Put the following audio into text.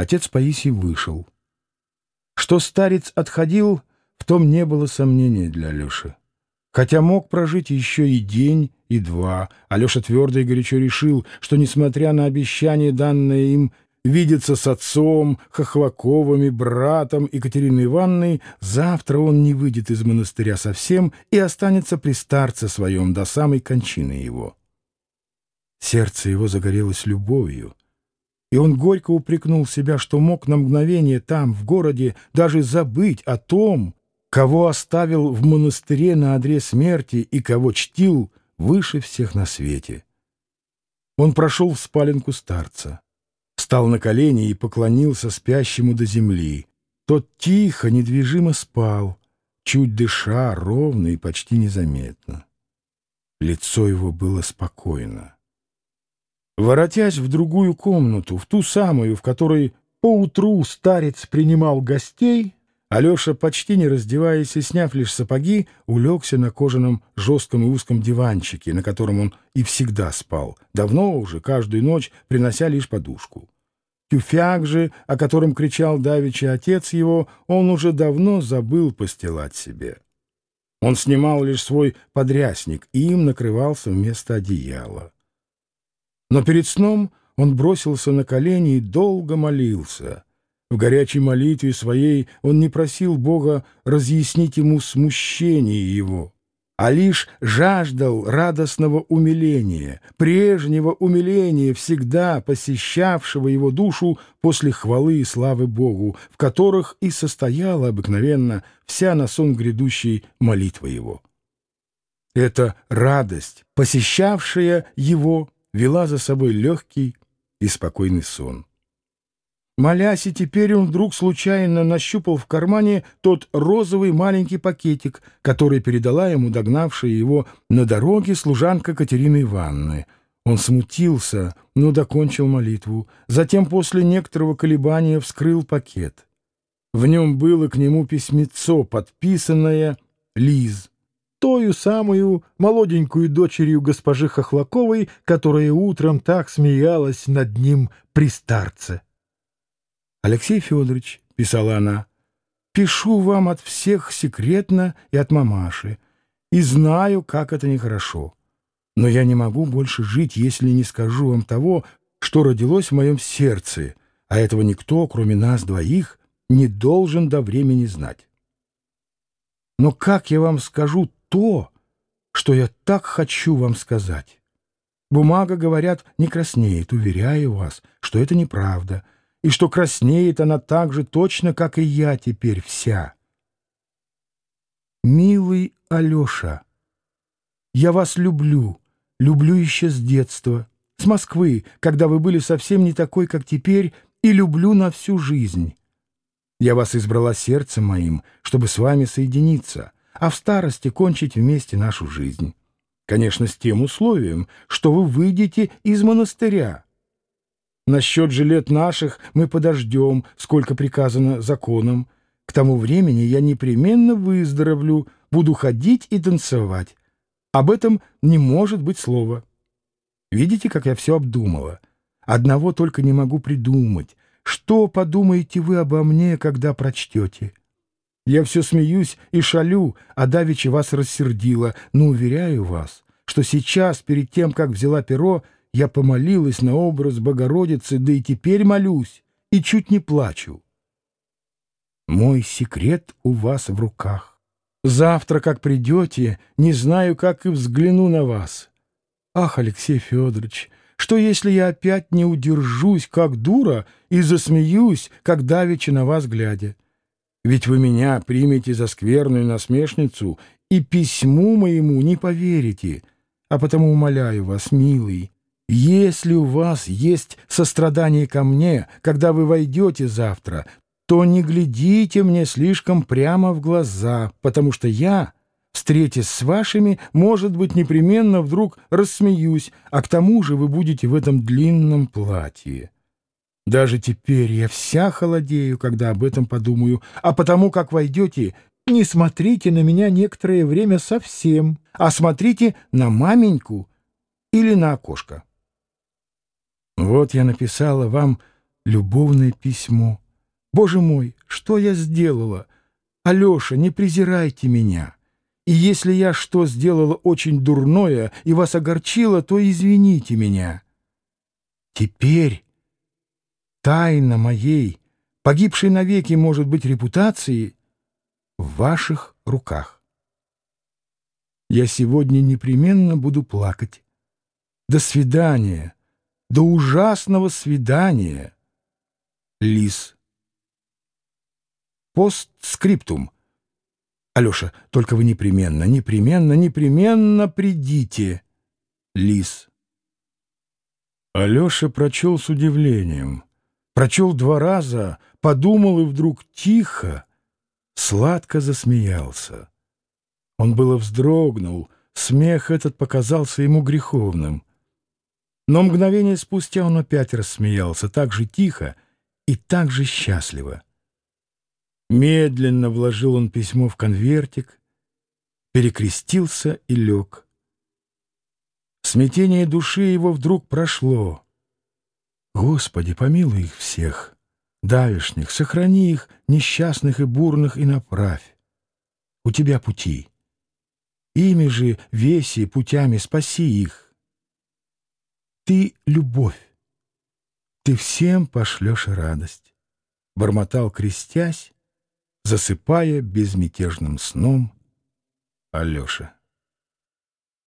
Отец Паисий вышел. Что старец отходил, в том не было сомнений для Алеши. Хотя мог прожить еще и день, и два, Алеша твердо и горячо решил, что, несмотря на обещание, данное им видеться с отцом, Хохлаковыми, братом Екатериной Ивановной, завтра он не выйдет из монастыря совсем и останется при старце своем до самой кончины его. Сердце его загорелось любовью, и он горько упрекнул себя, что мог на мгновение там, в городе, даже забыть о том, кого оставил в монастыре на одре смерти и кого чтил выше всех на свете. Он прошел в спаленку старца, стал на колени и поклонился спящему до земли. Тот тихо, недвижимо спал, чуть дыша, ровно и почти незаметно. Лицо его было спокойно. Воротясь в другую комнату, в ту самую, в которой поутру старец принимал гостей, Алеша, почти не раздеваясь и сняв лишь сапоги, улегся на кожаном жестком и узком диванчике, на котором он и всегда спал, давно уже, каждую ночь, принося лишь подушку. Тюфяк же, о котором кричал давеча отец его, он уже давно забыл постилать себе. Он снимал лишь свой подрясник и им накрывался вместо одеяла. Но перед сном он бросился на колени и долго молился — в горячей молитве своей он не просил Бога разъяснить ему смущение его, а лишь жаждал радостного умиления, прежнего умиления, всегда посещавшего его душу после хвалы и славы Богу, в которых и состояла обыкновенно вся на сон грядущей молитва его. Эта радость, посещавшая его, вела за собой легкий и спокойный сон. Молясь, и теперь он вдруг случайно нащупал в кармане тот розовый маленький пакетик, который передала ему догнавшая его на дороге служанка Катерины Ивановны. Он смутился, но докончил молитву. Затем после некоторого колебания вскрыл пакет. В нем было к нему письмецо, подписанное «Лиз», тою самую молоденькую дочерью госпожи Хохлаковой, которая утром так смеялась над ним при старце. «Алексей Федорович», — писала она, — «пишу вам от всех секретно и от мамаши, и знаю, как это нехорошо. Но я не могу больше жить, если не скажу вам того, что родилось в моем сердце, а этого никто, кроме нас двоих, не должен до времени знать. Но как я вам скажу то, что я так хочу вам сказать? Бумага, говорят, не краснеет, уверяю вас, что это неправда — и что краснеет она так же точно, как и я теперь вся. Милый Алеша, я вас люблю, люблю еще с детства, с Москвы, когда вы были совсем не такой, как теперь, и люблю на всю жизнь. Я вас избрала сердцем моим, чтобы с вами соединиться, а в старости кончить вместе нашу жизнь. Конечно, с тем условием, что вы выйдете из монастыря. Насчет же лет наших мы подождем, сколько приказано законом. К тому времени я непременно выздоровлю, буду ходить и танцевать. Об этом не может быть слова. Видите, как я все обдумала? Одного только не могу придумать. Что подумаете вы обо мне, когда прочтете? Я все смеюсь и шалю, а давеча вас рассердила, но уверяю вас, что сейчас, перед тем, как взяла перо, я помолилась на образ Богородицы, да и теперь молюсь, и чуть не плачу. Мой секрет у вас в руках. Завтра, как придете, не знаю, как и взгляну на вас. Ах, Алексей Федорович, что если я опять не удержусь, как дура, и засмеюсь, как давеча на вас глядя? Ведь вы меня примете за скверную насмешницу и письму моему не поверите, а потому умоляю вас, милый, если у вас есть сострадание ко мне, когда вы войдете завтра, то не глядите мне слишком прямо в глаза, потому что я, встретясь с вашими, может быть, непременно вдруг рассмеюсь, а к тому же вы будете в этом длинном платье. Даже теперь я вся холодею, когда об этом подумаю, а потому как войдете, не смотрите на меня некоторое время совсем, а смотрите на маменьку или на окошко. Вот я написала вам любовное письмо. Боже мой, что я сделала? Алеша, не презирайте меня. И если я что сделала очень дурное и вас огорчила, то извините меня. Теперь тайна моей, погибшей навеки, может быть, репутации, в ваших руках. Я сегодня непременно буду плакать. До свидания, до ужасного свидания. Лис. Постскриптум. Алеша, только вы непременно, непременно, непременно придите. Лис. Алеша прочел с удивлением. Прочел два раза, подумал и вдруг тихо, сладко засмеялся. Он было вздрогнул, смех этот показался ему греховным. Но мгновение спустя он опять рассмеялся, так же тихо и так же счастливо. Медленно вложил он письмо в конвертик, перекрестился и лег. Смятение души его вдруг прошло. Господи, помилуй их всех, давишних, сохрани их, несчастных и бурных, и направь. У тебя пути. Ими же, веси, путями спаси их. Ты — любовь. Ты всем пошлешь радость. Бормотал, крестясь, засыпая безмятежным сном Алеша.